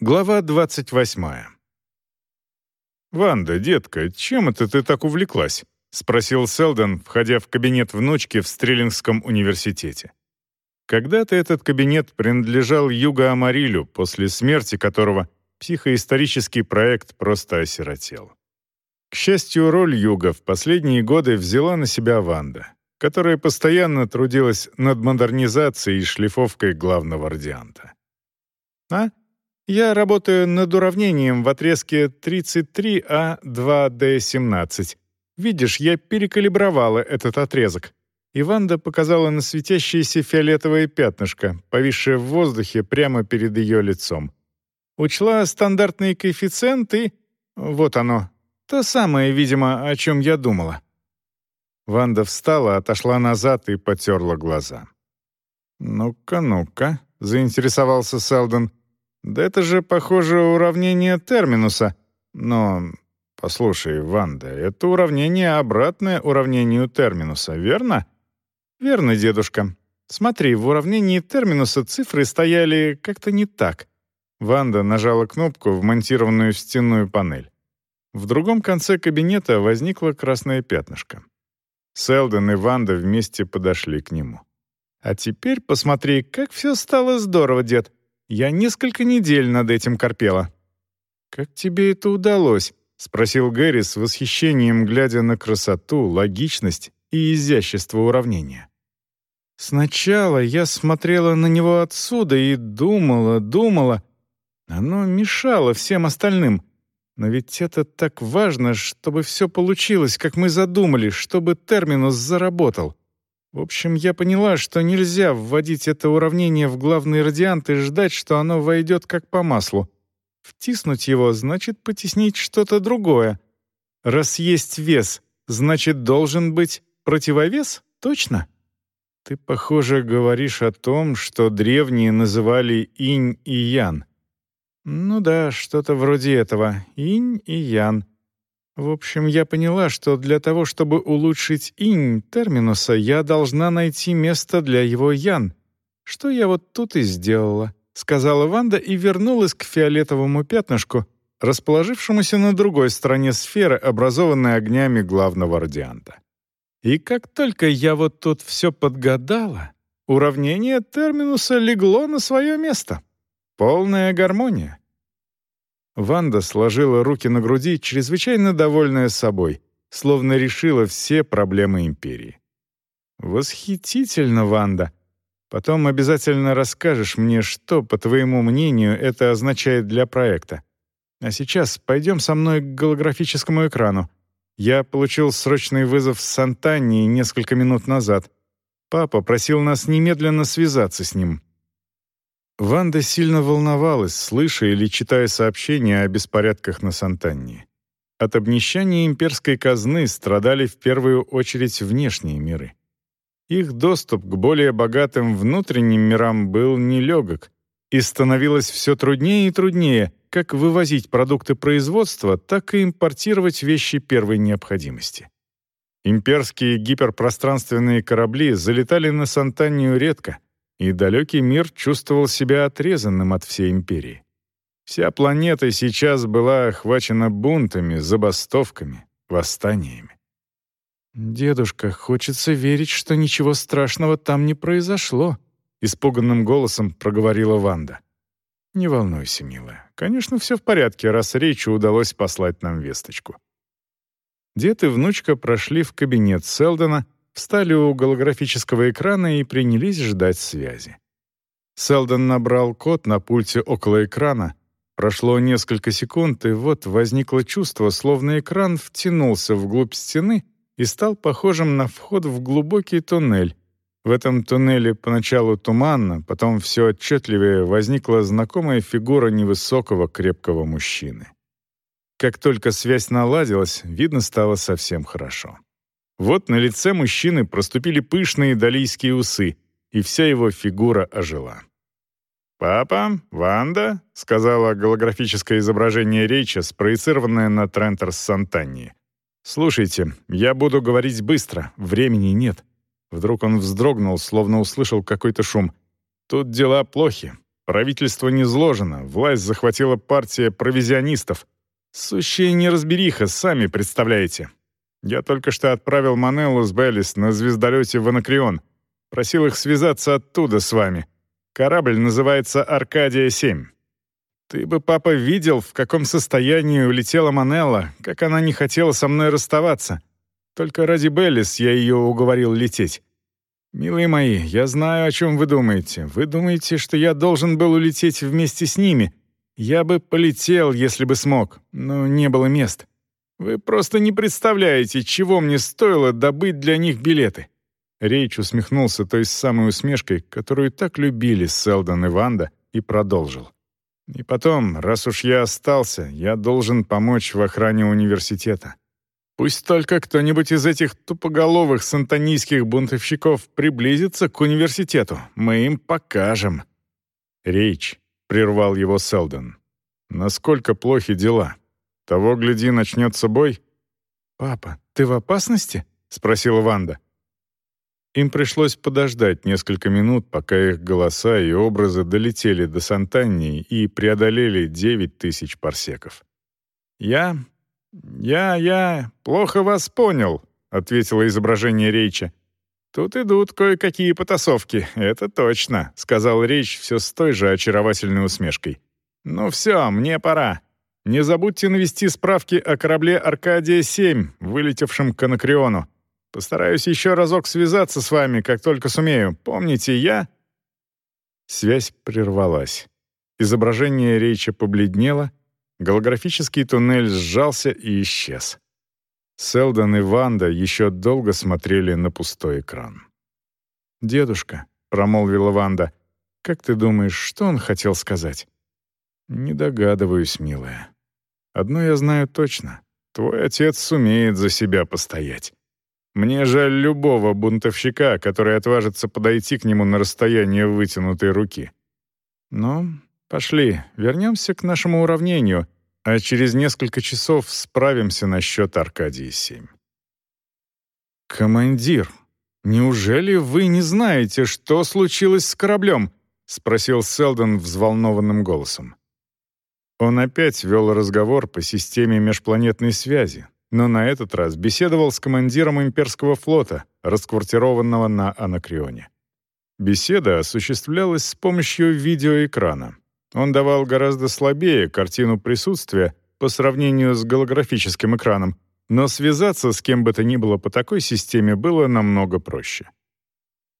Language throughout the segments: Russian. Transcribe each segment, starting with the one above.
Глава 28. «Ванда, детка, чем это ты так увлеклась?» — спросил Селдон, входя в кабинет внучки в Стрелингском университете. Когда-то этот кабинет принадлежал Юго Амарилю, после смерти которого психоисторический проект просто осиротел. К счастью, роль Юга в последние годы взяла на себя Ванда, которая постоянно трудилась над модернизацией и шлифовкой главного радианта. «А?» Я работаю над уравнением в отрезке 33А2D17. Видишь, я перекалибровала этот отрезок. Иванда показала на светящееся фиолетовое пятнышко, повисшее в воздухе прямо перед ее лицом. Учла стандартные коэффициенты. Вот оно. То самое, видимо, о чем я думала. Ванда встала, отошла назад и потерла глаза. «Ну-ка, ну-ка», — заинтересовался Селдон. Да это же, похоже, уравнение терминуса. Но, послушай, Ванда, это уравнение обратное уравнению терминуса, верно? Верно, дедушка. Смотри, в уравнении терминуса цифры стояли как-то не так. Ванда нажала кнопку, вмонтированную в стенную панель. В другом конце кабинета возникло красное пятнышко. Селдон и Ванда вместе подошли к нему. «А теперь посмотри, как все стало здорово, дед. Я несколько недель над этим корпела». «Как тебе это удалось?» — спросил Гэри с восхищением, глядя на красоту, логичность и изящество уравнения. «Сначала я смотрела на него отсюда и думала, думала. Оно мешало всем остальным. Но ведь это так важно, чтобы все получилось, как мы задумали, чтобы терминус заработал. В общем, я поняла, что нельзя вводить это уравнение в главный радиант и ждать, что оно войдет как по маслу. Втиснуть его значит потеснить что-то другое. Раз есть вес, значит, должен быть противовес? Точно? Ты, похоже, говоришь о том, что древние называли инь и ян. Ну да, что-то вроде этого. Инь и ян. В общем, я поняла, что для того, чтобы улучшить инь терминуса, я должна найти место для его ян. Что я вот тут и сделала, сказала Ванда и вернулась к фиолетовому пятнышку, расположившемуся на другой стороне сферы, образованной огнями главного радианта. И как только я вот тут все подгадала, уравнение терминуса легло на свое место. Полная гармония. Ванда сложила руки на груди, чрезвычайно довольная собой, словно решила все проблемы империи. «Восхитительно, Ванда. Потом обязательно расскажешь мне, что, по твоему мнению, это означает для проекта. А сейчас пойдем со мной к голографическому экрану. Я получил срочный вызов с Сантании несколько минут назад. Папа просил нас немедленно связаться с ним. Ванда сильно волновалась, слыша или читая сообщения о беспорядках на Сантанне. От обнищания имперской казны страдали в первую очередь внешние миры. Их доступ к более богатым внутренним мирам был нелегок, и становилось все труднее и труднее как вывозить продукты производства, так и импортировать вещи первой необходимости. Имперские гиперпространственные корабли залетали на Сантанию редко — и далекий мир чувствовал себя отрезанным от всей империи. Вся планета сейчас была охвачена бунтами, забастовками, восстаниями. «Дедушка, хочется верить, что ничего страшного там не произошло», — испуганным голосом проговорила Ванда. «Не волнуйся, милая. Конечно, все в порядке, раз речи удалось послать нам весточку». Дед и внучка прошли в кабинет Селдона — встали у голографического экрана и принялись ждать связи. Селдон набрал код на пульте около экрана. Прошло несколько секунд, и вот возникло чувство, словно экран втянулся вглубь стены и стал похожим на вход в глубокий туннель. В этом туннеле поначалу туманно, потом все отчетливее возникла знакомая фигура невысокого крепкого мужчины. Как только связь наладилась, видно стало совсем хорошо. Вот на лице мужчины проступили пышные далийские усы, и вся его фигура ожила. «Папа, Ванда», — сказала голографическое изображение речи, спроецированное на Трентер с Сантании. «Слушайте, я буду говорить быстро, времени нет». Вдруг он вздрогнул, словно услышал какой-то шум. «Тут дела плохи. Правительство низложено, власть захватила партия провизионистов. Сущая неразбериха, сами представляете. Я только что отправил Манеллу с Беллис на звездолете в Анакреон. Просил их связаться оттуда с вами. Корабль называется «Аркадия-7». Ты бы, папа, видел, в каком состоянии улетела Манелла, как она не хотела со мной расставаться. Только ради Беллис я ее уговорил лететь. Милые мои, я знаю, о чем вы думаете. Вы думаете, что я должен был улететь вместе с ними. Я бы полетел, если бы смог, но не было мест. Вы просто не представляете, чего мне стоило добыть для них билеты. Рейч усмехнулся той самой усмешкой, которую так любили Селдон и Ванда, и продолжил. И потом, раз уж я остался, я должен помочь в охране университета. Пусть только кто-нибудь из этих тупоголовых сантанийских бунтовщиков приблизится к университету. Мы им покажем». «Рейч», — прервал его Селдон. «Насколько плохи дела? Того, гляди, начнется бой?» «Папа, ты в опасности?» — спросила Ванда. Им пришлось подождать несколько минут, пока их голоса и образы долетели до Сантании и преодолели девять тысяч парсеков. «Я «Я, я плохо вас понял», — ответило изображение Рейча. «Тут идут кое-какие потасовки, это точно», — сказал Рейч все с той же очаровательной усмешкой. «Ну все, мне пора. Не забудьте навести справки о корабле «Аркадия-7», вылетевшем к Анакреону. Постараюсь еще разок связаться с вами, как только сумею. Помните, я...» Связь прервалась. Изображение Рейча побледнело, Голографический туннель сжался и исчез. Селдон и Ванда еще долго смотрели на пустой экран. «Дедушка», — промолвила Ванда, — «как ты думаешь, что он хотел сказать?» «Не догадываюсь, милая. Одно я знаю точно. Твой отец сумеет за себя постоять. Мне жаль любого бунтовщика, который отважится подойти к нему на расстояние вытянутой руки. Но Пошли, вернемся к нашему уравнению, а через несколько часов справимся насчет Аркадии-7. «Командир, неужели вы не знаете, что случилось с кораблем?» — спросил Селдон взволнованным голосом. Он опять вел разговор по системе межпланетной связи, но на этот раз беседовал с командиром имперского флота, расквартированного на Анакреоне. Беседа осуществлялась с помощью видеоэкрана. Он давал гораздо слабее картину присутствия по сравнению с голографическим экраном, но связаться с кем бы то ни было по такой системе было намного проще.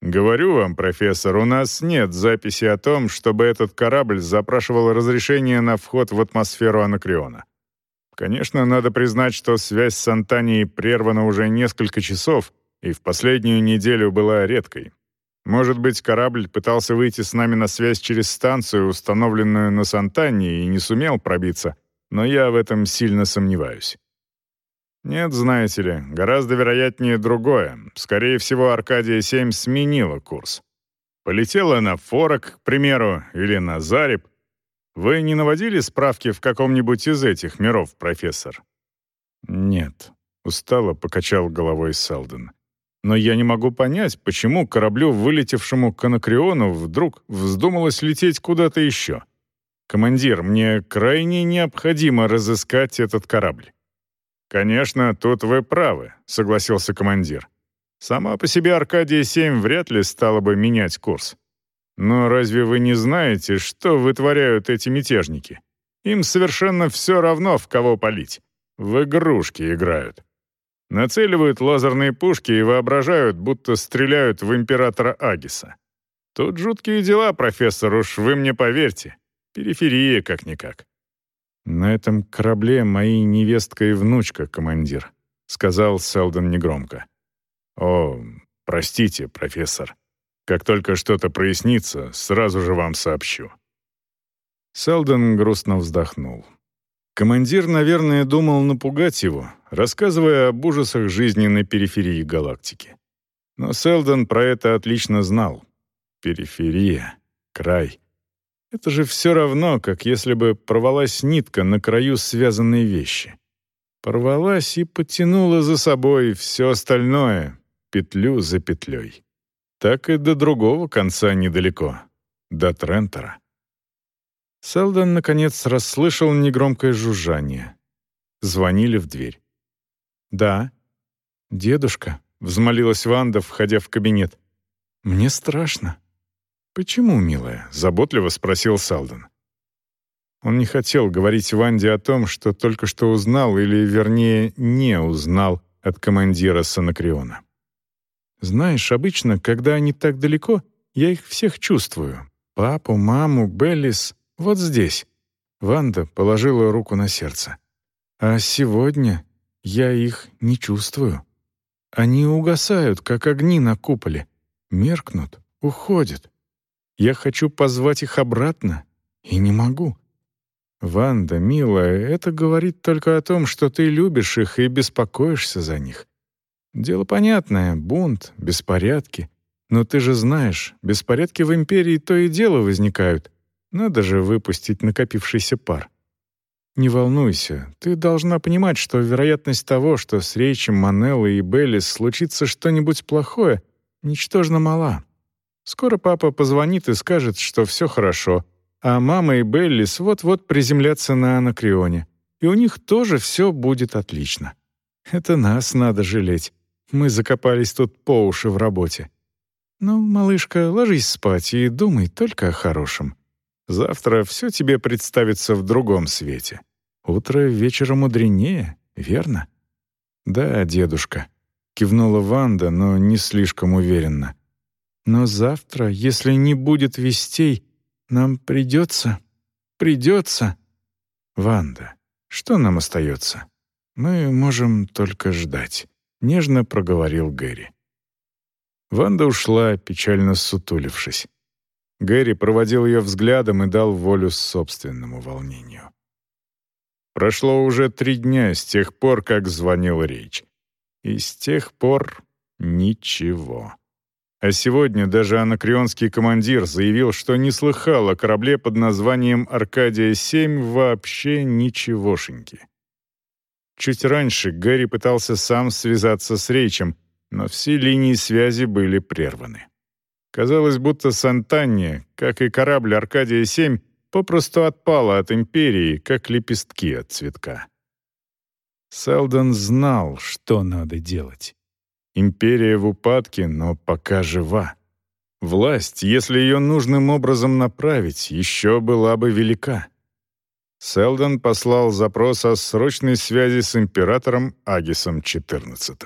«Говорю вам, профессор, у нас нет записи о том, чтобы этот корабль запрашивал разрешение на вход в атмосферу Анакреона. Конечно, надо признать, что связь с Антанией прервана уже несколько часов и в последнюю неделю была редкой. Может быть, корабль пытался выйти с нами на связь через станцию, установленную на Сантании, и не сумел пробиться, но я в этом сильно сомневаюсь. Нет, знаете ли, гораздо вероятнее другое. Скорее всего, Аркадия-7 сменила курс. Полетела на Форок, к примеру, или на Зареб. Вы не наводили справки в каком-нибудь из этих миров, профессор? Нет, устало покачал головой Селден. Но я не могу понять, почему кораблю, вылетевшему к Анакреону, вдруг вздумалось лететь куда-то еще. Командир, мне крайне необходимо разыскать этот корабль. «Конечно, тут вы правы», — согласился командир. «Сама по себе Аркадия-7 вряд ли стала бы менять курс. Но разве вы не знаете, что вытворяют эти мятежники? Им совершенно все равно, в кого палить. В игрушки играют. Нацеливают лазерные пушки и воображают, будто стреляют в императора Агиса. Тут жуткие дела, профессор, уж вы мне поверьте. Периферия как-никак. «На этом корабле мои невестка и внучка, командир», — сказал Селдон негромко. «О, простите, профессор. Как только что-то прояснится, сразу же вам сообщу». Селдон грустно вздохнул. Командир, наверное, думал напугать его, рассказывая об ужасах жизни на периферии галактики. Но Селдон про это отлично знал. Периферия, край. Это же все равно, как если бы порвалась нитка на краю связанной вещи. Порвалась и потянула за собой все остальное, петлю за петлей. Так и до другого конца недалеко, до Трентера. Селдон, наконец, расслышал негромкое жужжание. Звонили в дверь. «Да». «Дедушка», — взмолилась Ванда, входя в кабинет. «Мне страшно». «Почему, милая?» — заботливо спросил Салден. Он не хотел говорить Ванде о том, что только что узнал, или, вернее, не узнал от командира Санакриона. «Знаешь, обычно, когда они так далеко, я их всех чувствую. Папу, маму, Беллис, вот здесь». Ванда положила руку на сердце. «А сегодня я их не чувствую. Они угасают, как огни на куполе, меркнут, уходят. Я хочу позвать их обратно и не могу. Ванда, милая, это говорит только о том, что ты любишь их и беспокоишься за них. Дело понятное, бунт, беспорядки. Но ты же знаешь, беспорядки в империи то и дело возникают. Надо же выпустить накопившийся пар. Не волнуйся, ты должна понимать, что вероятность того, что с Рейчем, Манеллой и Беллис случится что-нибудь плохое, ничтожно мала. Скоро папа позвонит и скажет, что все хорошо, а мама и Беллис вот-вот приземлятся на Анакреоне, и у них тоже все будет отлично. Это нас надо жалеть. Мы закопались тут по уши в работе. Ну, малышка, ложись спать и думай только о хорошем. Завтра все тебе представится в другом свете. Утро вечера мудренее, верно? Да, дедушка, кивнула Ванда, но не слишком уверенно. Но завтра, если не будет вестей, нам придется... придется... Ванда, что нам остается? Мы можем только ждать, нежно проговорил Гэри. Ванда ушла, печально сутулившись. Гэри проводил ее взглядом и дал волю собственному волнению. Прошло уже три дня с тех пор, как звонил Рейч. И с тех пор ничего. А сегодня даже анакреонский командир заявил, что не слыхал о корабле под названием «Аркадия-7» вообще ничегошеньки. Чуть раньше Гэри пытался сам связаться с Рейчем, но все линии связи были прерваны. Казалось, будто Сантанья, как и корабль «Аркадия-7», попросту отпала от империи, как лепестки от цветка. Селдон знал, что надо делать. Империя в упадке, но пока жива. Власть, если ее нужным образом направить, еще была бы велика. Селдон послал запрос о срочной связи с императором Агисом XIV.